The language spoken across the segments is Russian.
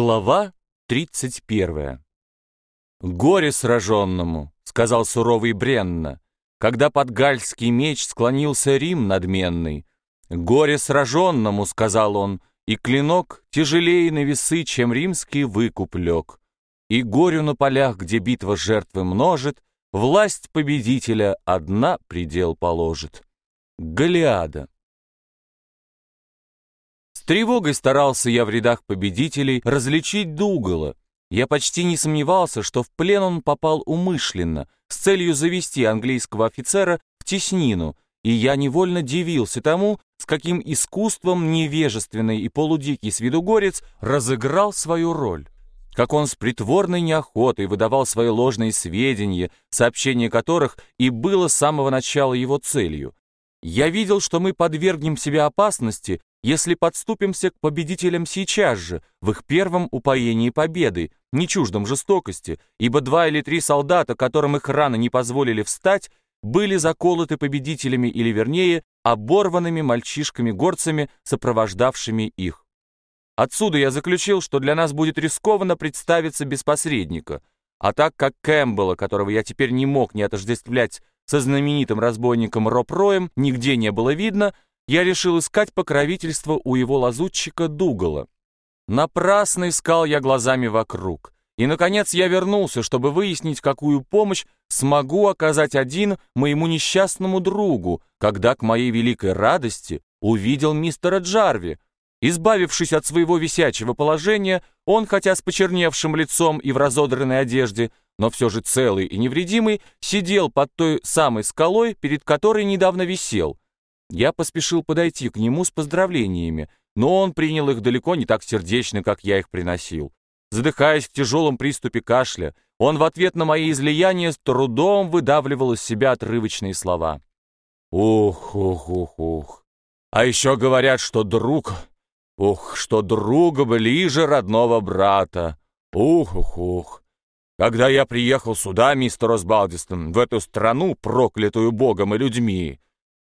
Глава 31 «Горе сраженному», — сказал суровый Бренно, Когда под гальский меч склонился Рим надменный. «Горе сраженному», — сказал он, и клинок Тяжелее на весы, чем римский выкуп лег. И горю на полях, где битва жертвы множит, Власть победителя одна предел положит. Голиада тревогой старался я в рядах победителей различить Дугала. Я почти не сомневался, что в плен он попал умышленно, с целью завести английского офицера в теснину, и я невольно дивился тому, с каким искусством невежественный и полудикий с виду горец разыграл свою роль. Как он с притворной неохотой выдавал свои ложные сведения, сообщение которых и было с самого начала его целью. Я видел, что мы подвергнем себя опасности, если подступимся к победителям сейчас же, в их первом упоении победы, не чуждом жестокости, ибо два или три солдата, которым их рано не позволили встать, были заколоты победителями или, вернее, оборванными мальчишками-горцами, сопровождавшими их. Отсюда я заключил, что для нас будет рискованно представиться без посредника, а так как Кэмпбелла, которого я теперь не мог не отождествлять со знаменитым разбойником Роб Роем, нигде не было видно, я решил искать покровительство у его лазутчика Дугала. Напрасно искал я глазами вокруг. И, наконец, я вернулся, чтобы выяснить, какую помощь смогу оказать один моему несчастному другу, когда, к моей великой радости, увидел мистера Джарви. Избавившись от своего висячего положения, он, хотя с почерневшим лицом и в разодранной одежде, но все же целый и невредимый, сидел под той самой скалой, перед которой недавно висел — я поспешил подойти к нему с поздравлениями, но он принял их далеко не так сердечно, как я их приносил. Задыхаясь в тяжелом приступе кашля, он в ответ на мои излияния с трудом выдавливал из себя отрывочные слова. «Ух, ух, ух, ух! А еще говорят, что друг... Ух, что друга ближе родного брата! Ух, ух, ух! Когда я приехал сюда, мистер Осбалдистон, в эту страну, проклятую Богом и людьми,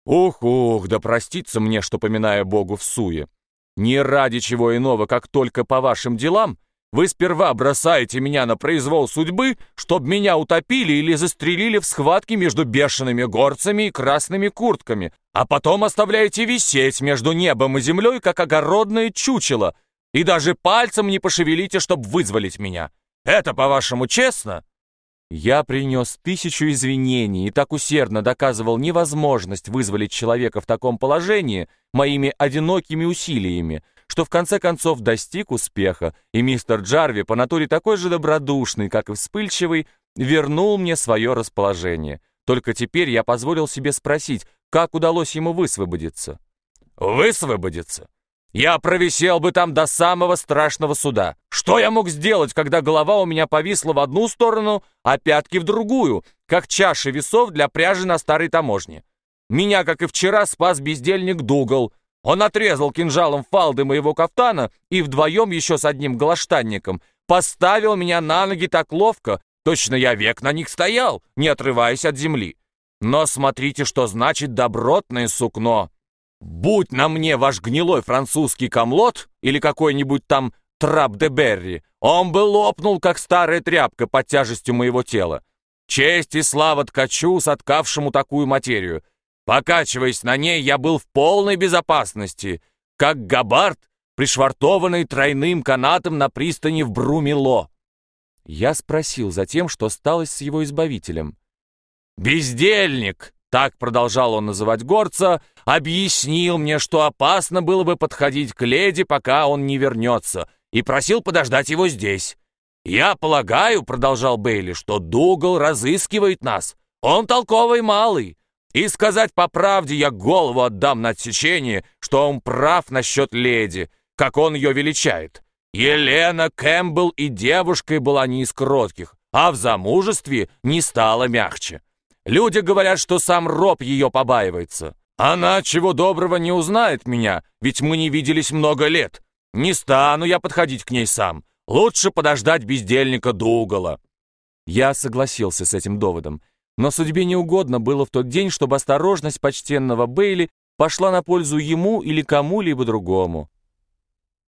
Ух-ух, да простится мне, что поминая Богу в суе. Не ради чего иного, как только по вашим делам, вы сперва бросаете меня на произвол судьбы, чтоб меня утопили или застрелили в схватке между бешеными горцами и красными куртками, а потом оставляете висеть между небом и землей, как огородное чучело, и даже пальцем не пошевелите, чтоб вызволить меня. Это, по-вашему, честно?» Я принес тысячу извинений и так усердно доказывал невозможность вызволить человека в таком положении моими одинокими усилиями, что в конце концов достиг успеха, и мистер Джарви, по натуре такой же добродушный, как и вспыльчивый, вернул мне свое расположение. Только теперь я позволил себе спросить, как удалось ему высвободиться. «Высвободиться? Я провисел бы там до самого страшного суда. Что я мог сделать, когда голова у меня повисла в одну сторону, а пятки в другую, как чаша весов для пряжи на старой таможне? Меня, как и вчера, спас бездельник Дугал. Он отрезал кинжалом фалды моего кафтана и вдвоем еще с одним галаштанником поставил меня на ноги так ловко, точно я век на них стоял, не отрываясь от земли. Но смотрите, что значит добротное сукно. Будь на мне ваш гнилой французский комлот или какой-нибудь там трап де Берри, он бы лопнул, как старая тряпка под тяжестью моего тела. Честь и слава ткачу, соткавшему такую материю. Покачиваясь на ней, я был в полной безопасности, как габард, пришвартованный тройным канатом на пристани в Брумило. Я спросил затем, что стало с его избавителем. «Бездельник!» Так продолжал он называть горца, объяснил мне, что опасно было бы подходить к леди, пока он не вернется, и просил подождать его здесь. «Я полагаю, — продолжал Бейли, — что Дугал разыскивает нас. Он толковый малый. И сказать по правде, я голову отдам на отсечение, что он прав насчет леди, как он ее величает. Елена Кэмпбелл и девушкой была не из кротких, а в замужестве не стала мягче. Люди говорят, что сам Роб ее побаивается. Она, чего доброго, не узнает меня, ведь мы не виделись много лет. Не стану я подходить к ней сам. Лучше подождать бездельника Дугала». Я согласился с этим доводом, но судьбе не угодно было в тот день, чтобы осторожность почтенного Бейли пошла на пользу ему или кому-либо другому.